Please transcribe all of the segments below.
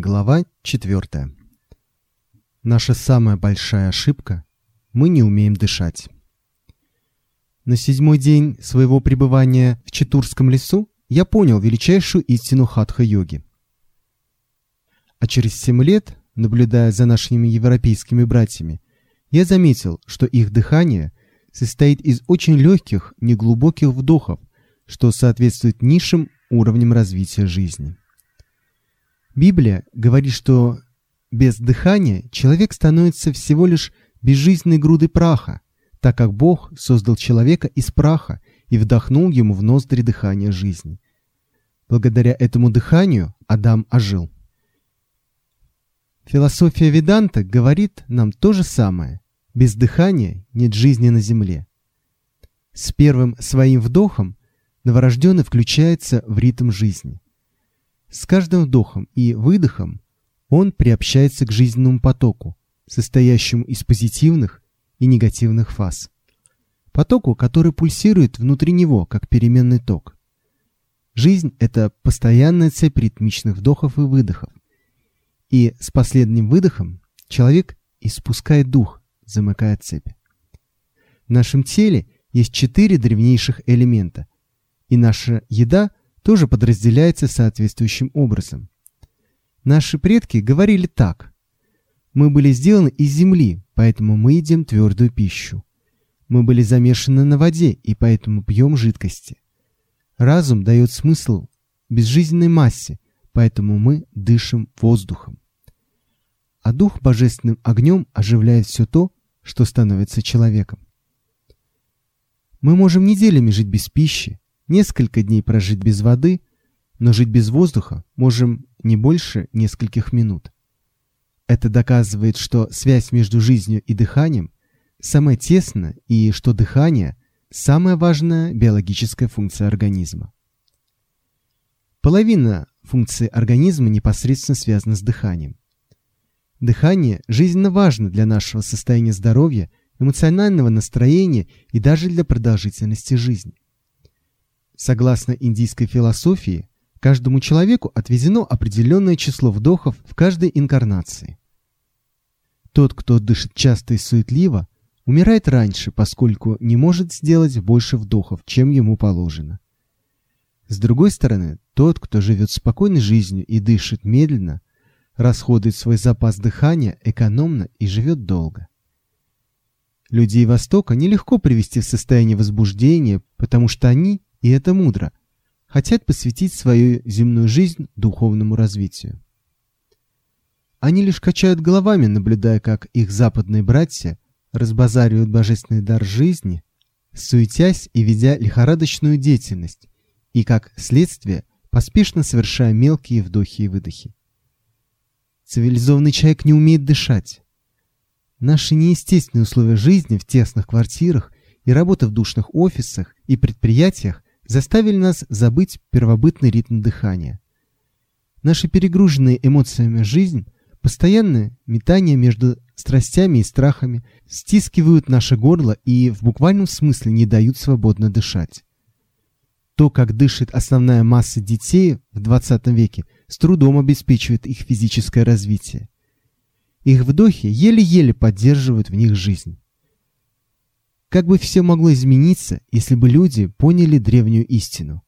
Глава 4. Наша самая большая ошибка – мы не умеем дышать. На седьмой день своего пребывания в Читурском лесу я понял величайшую истину хатха-йоги. А через семь лет, наблюдая за нашими европейскими братьями, я заметил, что их дыхание состоит из очень легких, неглубоких вдохов, что соответствует низшим уровням развития жизни. Библия говорит, что без дыхания человек становится всего лишь безжизненной грудой праха, так как Бог создал человека из праха и вдохнул ему в ноздри дыхание жизни. Благодаря этому дыханию Адам ожил. Философия Веданта говорит нам то же самое. Без дыхания нет жизни на земле. С первым своим вдохом новорожденный включается в ритм жизни. С каждым вдохом и выдохом он приобщается к жизненному потоку, состоящему из позитивных и негативных фаз. Потоку, который пульсирует внутри него, как переменный ток. Жизнь – это постоянная цепь ритмичных вдохов и выдохов. И с последним выдохом человек испускает дух, замыкая цепь. В нашем теле есть четыре древнейших элемента, и наша еда тоже подразделяется соответствующим образом. Наши предки говорили так. Мы были сделаны из земли, поэтому мы едим твердую пищу. Мы были замешаны на воде, и поэтому пьем жидкости. Разум дает смысл безжизненной массе, поэтому мы дышим воздухом. А дух божественным огнем оживляет все то, что становится человеком. Мы можем неделями жить без пищи, несколько дней прожить без воды, но жить без воздуха можем не больше нескольких минут. Это доказывает, что связь между жизнью и дыханием самая тесная и что дыхание – самая важная биологическая функция организма. Половина функции организма непосредственно связана с дыханием. Дыхание жизненно важно для нашего состояния здоровья, эмоционального настроения и даже для продолжительности жизни. Согласно индийской философии, каждому человеку отведено определенное число вдохов в каждой инкарнации. Тот, кто дышит часто и суетливо, умирает раньше, поскольку не может сделать больше вдохов, чем ему положено. С другой стороны, тот, кто живет спокойной жизнью и дышит медленно, расходует свой запас дыхания экономно и живет долго. Людей Востока нелегко привести в состояние возбуждения, потому что они и это мудро, хотят посвятить свою земную жизнь духовному развитию. Они лишь качают головами, наблюдая, как их западные братья разбазаривают божественный дар жизни, суетясь и ведя лихорадочную деятельность, и, как следствие, поспешно совершая мелкие вдохи и выдохи. Цивилизованный человек не умеет дышать. Наши неестественные условия жизни в тесных квартирах и работа в душных офисах и предприятиях заставили нас забыть первобытный ритм дыхания. Наши перегруженные эмоциями жизнь, постоянное метание между страстями и страхами стискивают наше горло и в буквальном смысле не дают свободно дышать. То, как дышит основная масса детей в 20 веке, с трудом обеспечивает их физическое развитие. Их вдохи еле-еле поддерживают в них жизнь. Как бы все могло измениться, если бы люди поняли древнюю истину?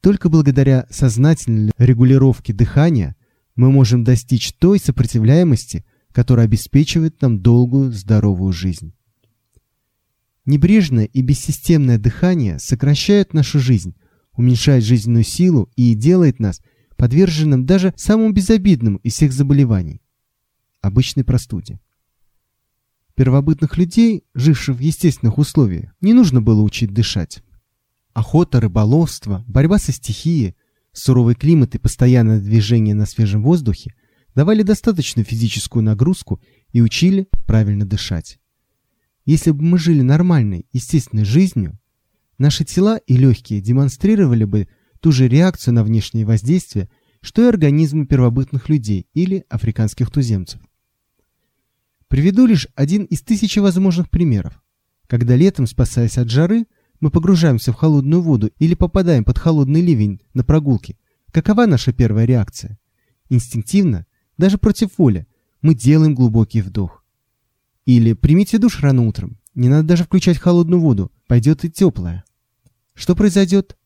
Только благодаря сознательной регулировке дыхания мы можем достичь той сопротивляемости, которая обеспечивает нам долгую здоровую жизнь. Небрежное и бессистемное дыхание сокращает нашу жизнь, уменьшает жизненную силу и делает нас подверженным даже самому безобидному из всех заболеваний – обычной простуде. Первобытных людей, живших в естественных условиях, не нужно было учить дышать. Охота, рыболовство, борьба со стихией, суровый климат и постоянное движение на свежем воздухе давали достаточную физическую нагрузку и учили правильно дышать. Если бы мы жили нормальной, естественной жизнью, наши тела и легкие демонстрировали бы ту же реакцию на внешние воздействия, что и организмы первобытных людей или африканских туземцев. Приведу лишь один из тысячи возможных примеров. Когда летом, спасаясь от жары, мы погружаемся в холодную воду или попадаем под холодный ливень на прогулке, какова наша первая реакция? Инстинктивно даже против воли, мы делаем глубокий вдох. Или примите душ рано утром, не надо даже включать холодную воду, пойдет и теплая. Что произойдет?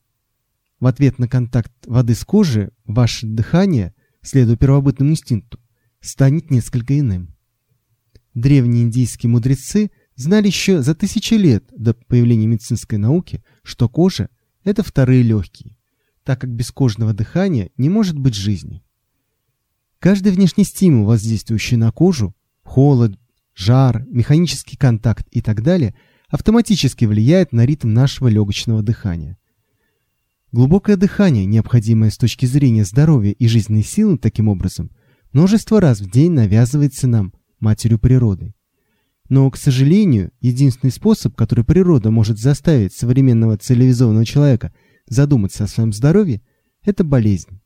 В ответ на контакт воды с кожей ваше дыхание, следуя первобытному инстинкту, станет несколько иным. Древние индийские мудрецы знали еще за тысячи лет до появления медицинской науки, что кожа – это вторые легкие, так как без кожного дыхания не может быть жизни. Каждый внешний стимул, воздействующий на кожу – холод, жар, механический контакт и так далее – автоматически влияет на ритм нашего легочного дыхания. Глубокое дыхание, необходимое с точки зрения здоровья и жизненной силы, таким образом, множество раз в день навязывается нам, матерью природы. Но, к сожалению, единственный способ, который природа может заставить современного цивилизованного человека задуматься о своем здоровье, это болезнь.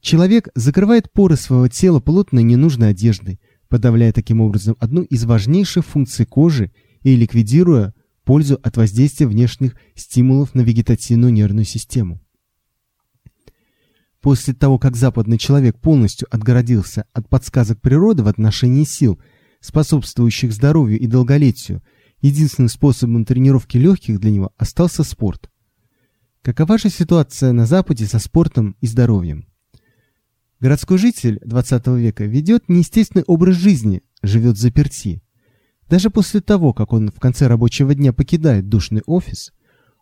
Человек закрывает поры своего тела плотной ненужной одеждой, подавляя таким образом одну из важнейших функций кожи и ликвидируя пользу от воздействия внешних стимулов на вегетативную нервную систему. После того, как западный человек полностью отгородился от подсказок природы в отношении сил, способствующих здоровью и долголетию, единственным способом тренировки легких для него остался спорт. Какова же ситуация на Западе со спортом и здоровьем? Городской житель 20 века ведет неестественный образ жизни, живет заперти. Даже после того, как он в конце рабочего дня покидает душный офис,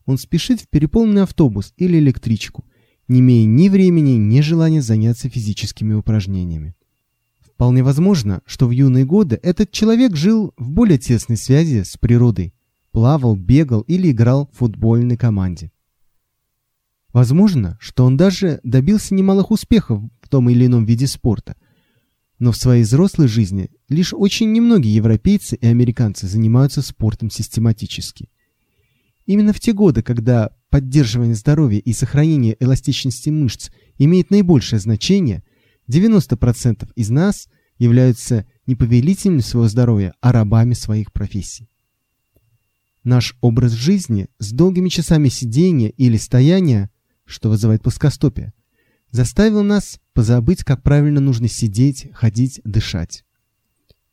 он спешит в переполненный автобус или электричку, не имея ни времени, ни желания заняться физическими упражнениями. Вполне возможно, что в юные годы этот человек жил в более тесной связи с природой, плавал, бегал или играл в футбольной команде. Возможно, что он даже добился немалых успехов в том или ином виде спорта, но в своей взрослой жизни лишь очень немногие европейцы и американцы занимаются спортом систематически. Именно в те годы, когда поддерживание здоровья и сохранение эластичности мышц имеет наибольшее значение, 90% из нас являются не повелителями своего здоровья, а рабами своих профессий. Наш образ жизни с долгими часами сидения или стояния, что вызывает плоскостопие, заставил нас позабыть, как правильно нужно сидеть, ходить, дышать.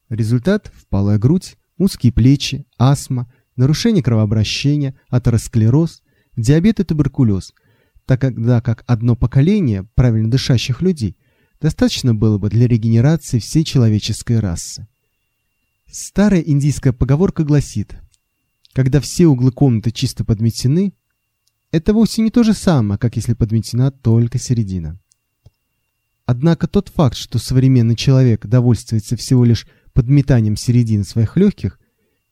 Результат – впалая грудь, узкие плечи, астма, нарушение кровообращения, атеросклероз, диабет и туберкулез, так когда как одно поколение правильно дышащих людей достаточно было бы для регенерации всей человеческой расы. Старая индийская поговорка гласит, когда все углы комнаты чисто подметены, это вовсе не то же самое, как если подметена только середина. Однако тот факт, что современный человек довольствуется всего лишь подметанием середины своих легких,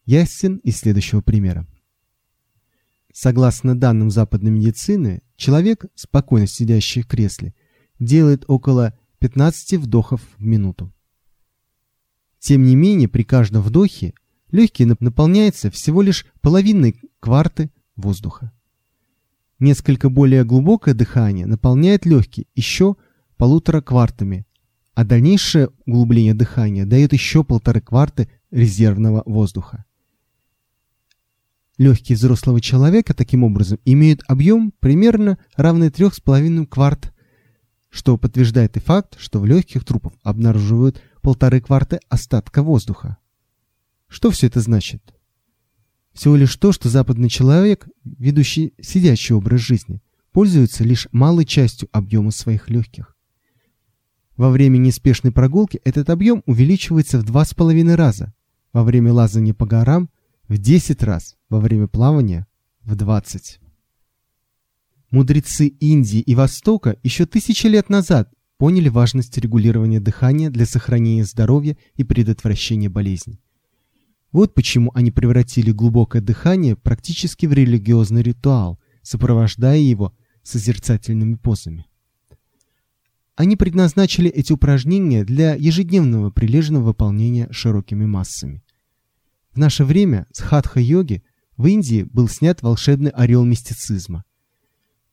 ясен из следующего примера. Согласно данным западной медицины, человек, спокойно сидящий в кресле, делает около 15 вдохов в минуту. Тем не менее, при каждом вдохе легкие наполняются всего лишь половиной кварты воздуха. Несколько более глубокое дыхание наполняет легкие еще полутора квартами, а дальнейшее углубление дыхания дает еще полторы кварты резервного воздуха. Легкие взрослого человека таким образом имеют объем примерно равный 3,5 кварт, что подтверждает и факт, что в легких трупов обнаруживают полторы кварты остатка воздуха. Что все это значит? Всего лишь то, что западный человек, ведущий сидячий образ жизни, пользуется лишь малой частью объема своих легких. Во время неспешной прогулки этот объем увеличивается в 2,5 раза, во время лазания по горам в 10 раз, во время плавания в 20. Мудрецы Индии и Востока еще тысячи лет назад поняли важность регулирования дыхания для сохранения здоровья и предотвращения болезней. Вот почему они превратили глубокое дыхание практически в религиозный ритуал, сопровождая его созерцательными позами. Они предназначили эти упражнения для ежедневного прилежного выполнения широкими массами. В наше время с хатха-йоги в Индии был снят волшебный орел мистицизма.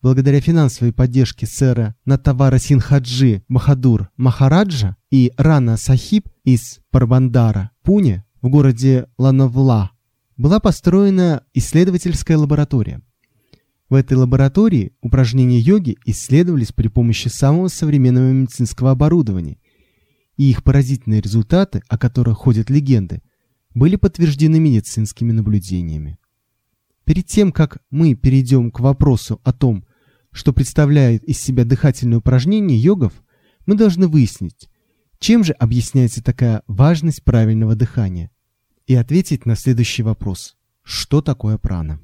Благодаря финансовой поддержке сэра Натавара Синхаджи Махадур Махараджа и Рана Сахиб из Парбандара, Пуне, в городе Лановла была построена исследовательская лаборатория. В этой лаборатории упражнения йоги исследовались при помощи самого современного медицинского оборудования и их поразительные результаты, о которых ходят легенды, были подтверждены медицинскими наблюдениями. Перед тем, как мы перейдем к вопросу о том, что представляет из себя дыхательное упражнение йогов, мы должны выяснить, чем же объясняется такая важность правильного дыхания, и ответить на следующий вопрос. Что такое прана?